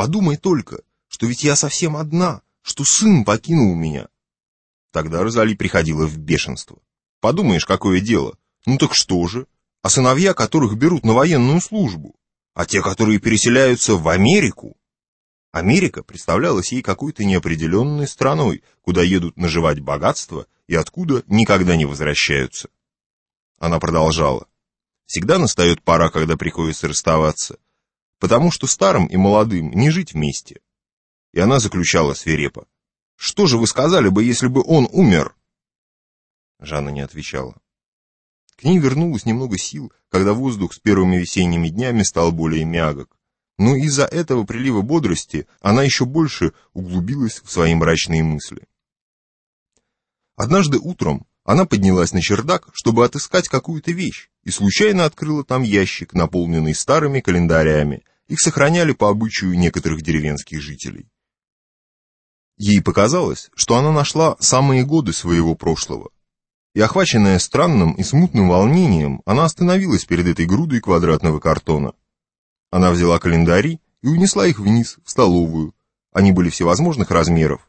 Подумай только, что ведь я совсем одна, что сын покинул меня. Тогда Розали приходила в бешенство. Подумаешь, какое дело. Ну так что же? А сыновья, которых берут на военную службу? А те, которые переселяются в Америку? Америка представлялась ей какой-то неопределенной страной, куда едут наживать богатство и откуда никогда не возвращаются. Она продолжала. Всегда настает пора, когда приходится расставаться, потому что старым и молодым не жить вместе. И она заключала свирепо. «Что же вы сказали бы, если бы он умер?» Жанна не отвечала. К ней вернулось немного сил, когда воздух с первыми весенними днями стал более мягок. Но из-за этого прилива бодрости она еще больше углубилась в свои мрачные мысли. Однажды утром она поднялась на чердак, чтобы отыскать какую-то вещь, и случайно открыла там ящик, наполненный старыми календарями. Их сохраняли по обычаю некоторых деревенских жителей. Ей показалось, что она нашла самые годы своего прошлого. И охваченная странным и смутным волнением, она остановилась перед этой грудой квадратного картона. Она взяла календари и унесла их вниз, в столовую. Они были всевозможных размеров.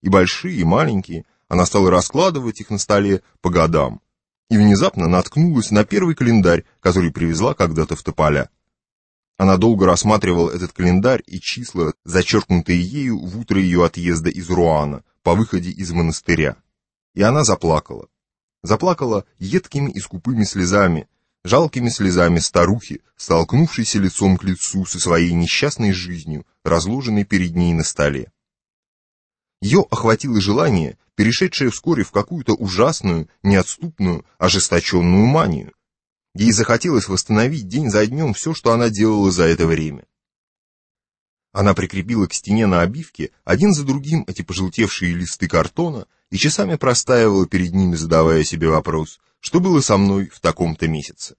И большие, и маленькие. Она стала раскладывать их на столе по годам. И внезапно наткнулась на первый календарь, который привезла когда-то в Тополя. Она долго рассматривала этот календарь и числа, зачеркнутые ею в утро ее отъезда из Руана, по выходе из монастыря. И она заплакала. Заплакала едкими и скупыми слезами, жалкими слезами старухи, столкнувшейся лицом к лицу со своей несчастной жизнью, разложенной перед ней на столе. Ее охватило желание, перешедшее вскоре в какую-то ужасную, неотступную, ожесточенную манию. Ей захотелось восстановить день за днем все, что она делала за это время. Она прикрепила к стене на обивке один за другим эти пожелтевшие листы картона и часами простаивала перед ними, задавая себе вопрос, что было со мной в таком-то месяце.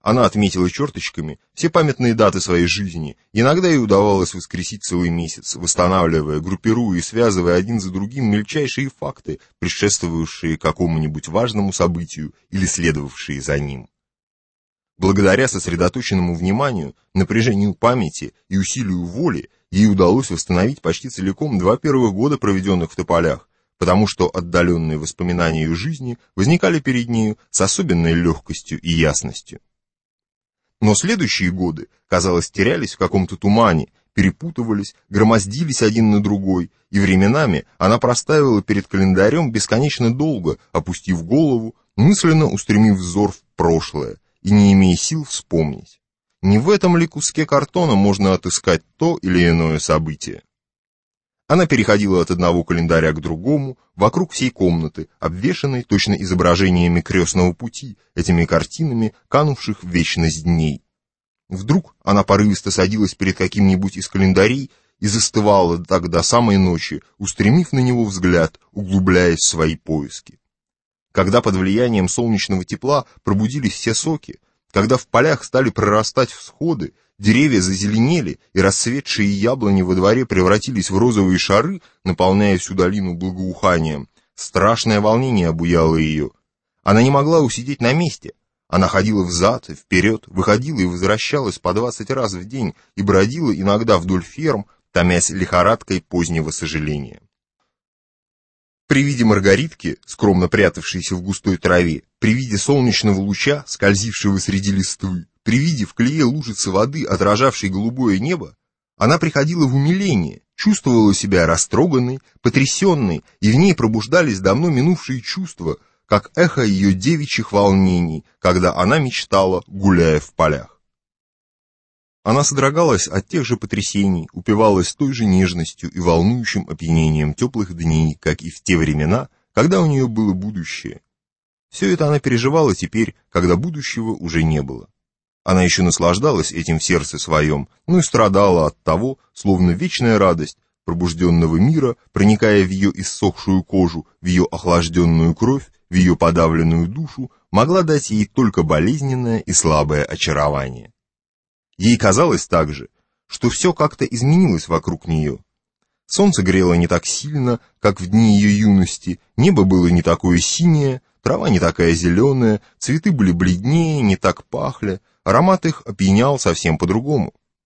Она отметила черточками все памятные даты своей жизни, иногда ей удавалось воскресить целый месяц, восстанавливая, группируя и связывая один за другим мельчайшие факты, предшествовавшие какому-нибудь важному событию или следовавшие за ним. Благодаря сосредоточенному вниманию, напряжению памяти и усилию воли, ей удалось восстановить почти целиком два первых года, проведенных в Тополях, потому что отдаленные воспоминания ее жизни возникали перед нею с особенной легкостью и ясностью. Но следующие годы, казалось, терялись в каком-то тумане, перепутывались, громоздились один на другой, и временами она проставила перед календарем бесконечно долго, опустив голову, мысленно устремив взор в прошлое и не имея сил вспомнить. Не в этом ли куске картона можно отыскать то или иное событие? Она переходила от одного календаря к другому, вокруг всей комнаты, обвешанной точно изображениями крестного пути, этими картинами, канувших в вечность дней. Вдруг она порывисто садилась перед каким-нибудь из календарей и застывала так до самой ночи, устремив на него взгляд, углубляясь в свои поиски. Когда под влиянием солнечного тепла пробудились все соки, когда в полях стали прорастать всходы, Деревья зазеленели, и расцветшие яблони во дворе превратились в розовые шары, наполняя всю долину благоуханием. Страшное волнение обуяло ее. Она не могла усидеть на месте. Она ходила взад и вперед, выходила и возвращалась по двадцать раз в день и бродила иногда вдоль ферм, томясь лихорадкой позднего сожаления. При виде маргаритки, скромно прятавшейся в густой траве, при виде солнечного луча, скользившего среди листвы, при виде в клее лужицы воды, отражавшей голубое небо, она приходила в умиление, чувствовала себя растроганной, потрясенной, и в ней пробуждались давно минувшие чувства, как эхо ее девичьих волнений, когда она мечтала, гуляя в полях. Она содрогалась от тех же потрясений, упивалась той же нежностью и волнующим опьянением теплых дней, как и в те времена, когда у нее было будущее. Все это она переживала теперь, когда будущего уже не было. Она еще наслаждалась этим в сердце своем, но и страдала от того, словно вечная радость пробужденного мира, проникая в ее иссохшую кожу, в ее охлажденную кровь, в ее подавленную душу, могла дать ей только болезненное и слабое очарование. Ей казалось также, что все как-то изменилось вокруг нее. Солнце грело не так сильно, как в дни ее юности, небо было не такое синее, трава не такая зеленая, цветы были бледнее, не так пахли, Аромат их опьянял совсем по-другому.